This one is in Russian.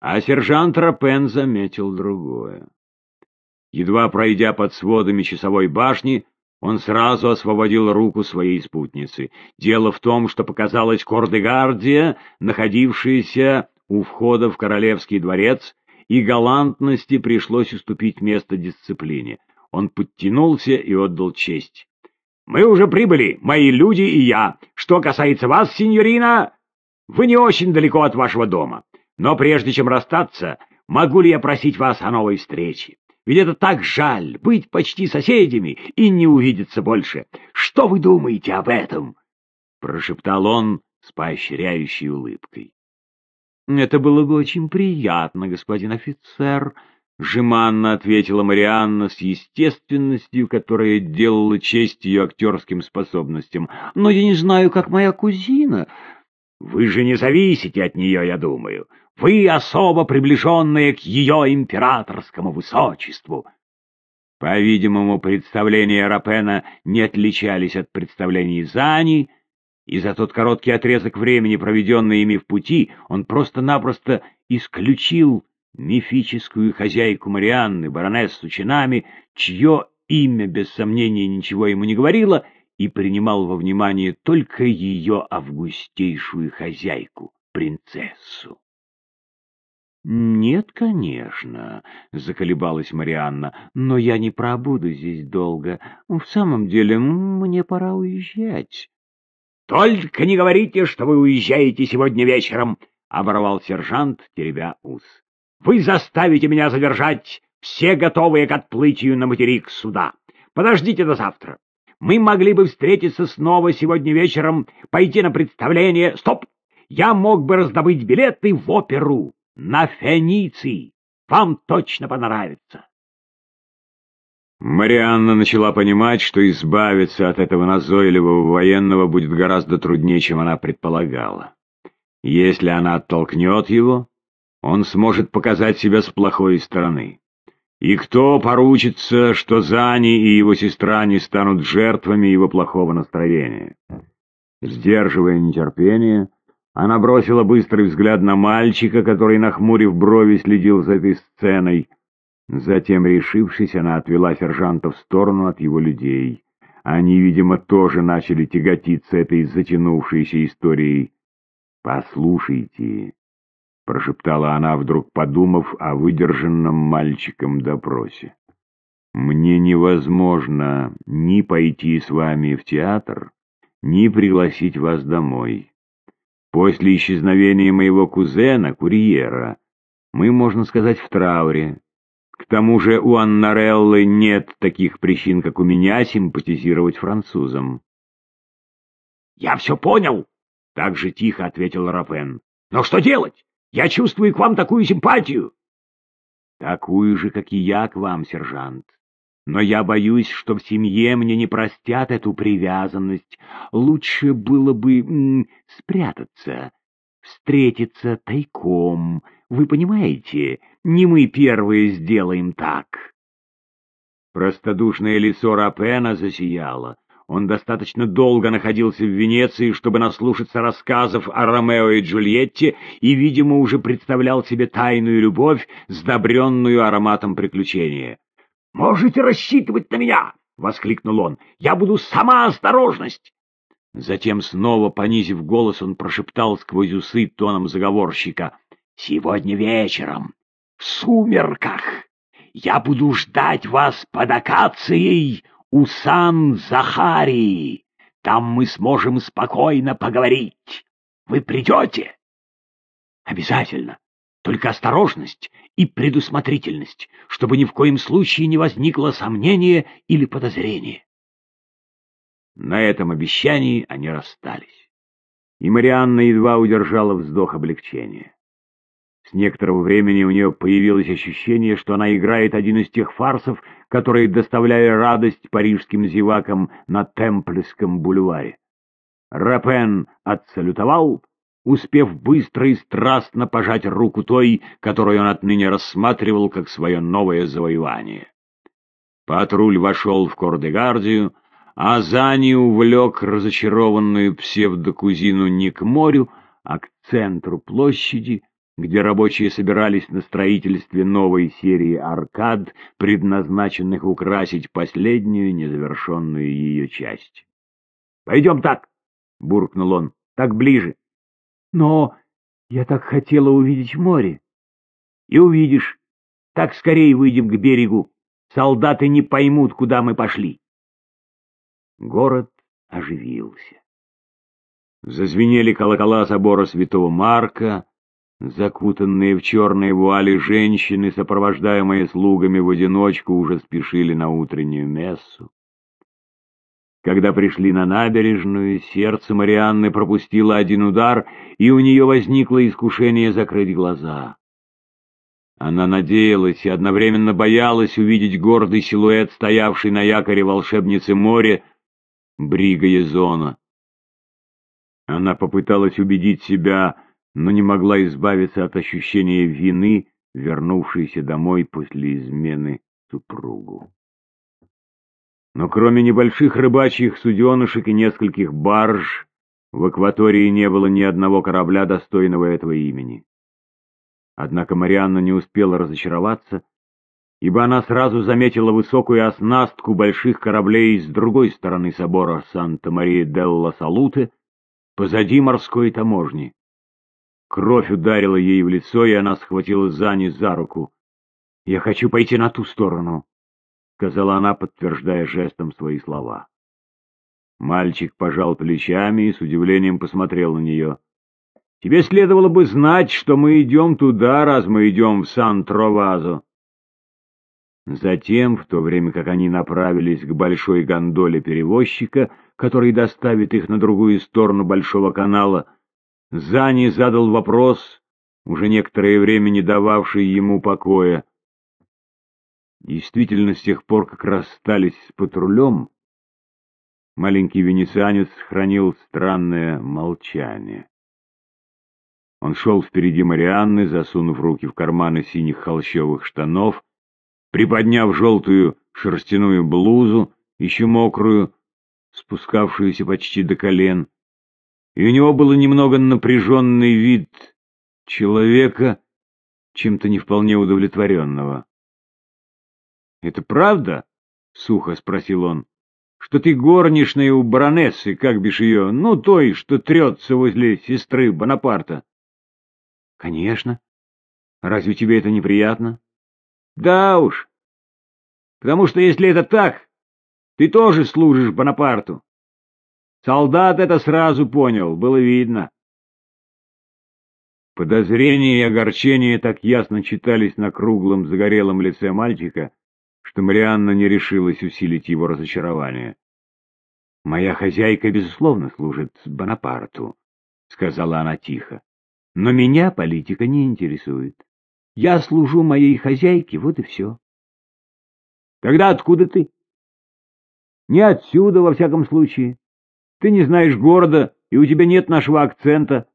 А сержант Рапен заметил другое. Едва пройдя под сводами часовой башни, он сразу освободил руку своей спутницы. Дело в том, что показалась Кордегардия, находившаяся у входа в королевский дворец, и галантности пришлось уступить место дисциплине. Он подтянулся и отдал честь. «Мы уже прибыли, мои люди и я. Что касается вас, сеньорина, вы не очень далеко от вашего дома. Но прежде чем расстаться, могу ли я просить вас о новой встрече? Ведь это так жаль, быть почти соседями и не увидеться больше. Что вы думаете об этом?» Прошептал он с поощряющей улыбкой. «Это было бы очень приятно, господин офицер», — жеманно ответила Марианна с естественностью, которая делала честь ее актерским способностям. «Но я не знаю, как моя кузина». «Вы же не зависите от нее, я думаю. Вы особо приближенные к ее императорскому высочеству». По-видимому, представления Рапена не отличались от представлений Зани, и за тот короткий отрезок времени, проведенный ими в пути, он просто-напросто исключил мифическую хозяйку Марианны, баронессу Чинами, чье имя, без сомнения, ничего ему не говорило, и принимал во внимание только ее августейшую хозяйку, принцессу. «Нет, конечно», — заколебалась Марианна, — «но я не пробуду здесь долго. В самом деле, мне пора уезжать». «Только не говорите, что вы уезжаете сегодня вечером», — оборвал сержант, теребя ус. «Вы заставите меня задержать все готовые к отплытию на материк суда. Подождите до завтра. Мы могли бы встретиться снова сегодня вечером, пойти на представление. Стоп! Я мог бы раздобыть билеты в оперу на Фениции. Вам точно понравится. Марианна начала понимать, что избавиться от этого назойливого военного будет гораздо труднее, чем она предполагала. Если она оттолкнет его, он сможет показать себя с плохой стороны. И кто поручится, что Зани и его сестра не станут жертвами его плохого настроения? Сдерживая нетерпение, она бросила быстрый взгляд на мальчика, который, нахмурив брови, следил за этой сценой. Затем, решившись, она отвела сержанта в сторону от его людей. Они, видимо, тоже начали тяготиться этой затянувшейся историей. «Послушайте», — прошептала она, вдруг подумав о выдержанном мальчиком допросе. «Мне невозможно ни пойти с вами в театр, ни пригласить вас домой». После исчезновения моего кузена, курьера, мы, можно сказать, в трауре. К тому же у Аннареллы нет таких причин, как у меня, симпатизировать французам. «Я все понял», — так же тихо ответил Рафен. «Но что делать? Я чувствую к вам такую симпатию». «Такую же, как и я к вам, сержант. Но я боюсь, что в семье мне не простят эту привязанность. Лучше было бы м -м, спрятаться, встретиться тайком. Вы понимаете, не мы первые сделаем так. Простодушное лицо Рапена засияло. Он достаточно долго находился в Венеции, чтобы наслушаться рассказов о Ромео и Джульетте, и, видимо, уже представлял себе тайную любовь, сдобренную ароматом приключения. «Можете рассчитывать на меня!» — воскликнул он. «Я буду сама осторожность!» Затем, снова понизив голос, он прошептал сквозь усы тоном заговорщика. «Сегодня вечером, в сумерках, я буду ждать вас под акацией у Сан-Захарии. Там мы сможем спокойно поговорить. Вы придете?» «Обязательно!» Только осторожность и предусмотрительность, чтобы ни в коем случае не возникло сомнения или подозрения. На этом обещании они расстались. И Марианна едва удержала вздох облегчения. С некоторого времени у нее появилось ощущение, что она играет один из тех фарсов, которые доставляли радость парижским зевакам на Темпльском бульваре. Рапен отсалютовал, успев быстро и страстно пожать руку той, которую он отныне рассматривал как свое новое завоевание. Патруль вошел в Кордегардию, а Зани увлек разочарованную псевдокузину не к морю, а к центру площади, где рабочие собирались на строительстве новой серии аркад, предназначенных украсить последнюю незавершенную ее часть. «Пойдем так!» — буркнул он. «Так ближе!» «Но я так хотела увидеть море!» «И увидишь! Так скорее выйдем к берегу! Солдаты не поймут, куда мы пошли!» Город оживился. Зазвенели колокола собора святого Марка, Закутанные в черные вуали женщины, сопровождаемые слугами в одиночку, уже спешили на утреннюю мессу. Когда пришли на набережную, сердце Марианны пропустило один удар, и у нее возникло искушение закрыть глаза. Она надеялась и одновременно боялась увидеть гордый силуэт, стоявший на якоре волшебницы моря, Брига Езона. Она попыталась убедить себя, но не могла избавиться от ощущения вины, вернувшейся домой после измены супругу. Но кроме небольших рыбачьих суденышек и нескольких барж, в акватории не было ни одного корабля, достойного этого имени. Однако Марианна не успела разочароваться, ибо она сразу заметила высокую оснастку больших кораблей с другой стороны собора Санта-Мария-делла-Салуте, позади морской таможни. Кровь ударила ей в лицо, и она схватила Зани за руку. «Я хочу пойти на ту сторону», — сказала она, подтверждая жестом свои слова. Мальчик пожал плечами и с удивлением посмотрел на нее. «Тебе следовало бы знать, что мы идем туда, раз мы идем в Сан-Тровазо». Затем, в то время как они направились к большой гондоле перевозчика, который доставит их на другую сторону Большого канала, Зани задал вопрос, уже некоторое время не дававший ему покоя. Действительно, с тех пор, как расстались с патрулем, маленький венецианец хранил странное молчание. Он шел впереди Марианны, засунув руки в карманы синих холщовых штанов, приподняв желтую шерстяную блузу, еще мокрую, спускавшуюся почти до колен, и у него был немного напряженный вид человека, чем-то не вполне удовлетворенного. — Это правда? — сухо спросил он. — Что ты горничная у баронессы, как бишь ее, ну, той, что трется возле сестры Бонапарта? — Конечно. Разве тебе это неприятно? — Да уж. Потому что если это так, ты тоже служишь Бонапарту. Солдат это сразу понял, было видно. Подозрения и огорчение так ясно читались на круглом загорелом лице мальчика, что Марианна не решилась усилить его разочарование. «Моя хозяйка, безусловно, служит Бонапарту», — сказала она тихо. «Но меня политика не интересует. Я служу моей хозяйке, вот и все». «Тогда откуда ты?» «Не отсюда, во всяком случае. Ты не знаешь города, и у тебя нет нашего акцента.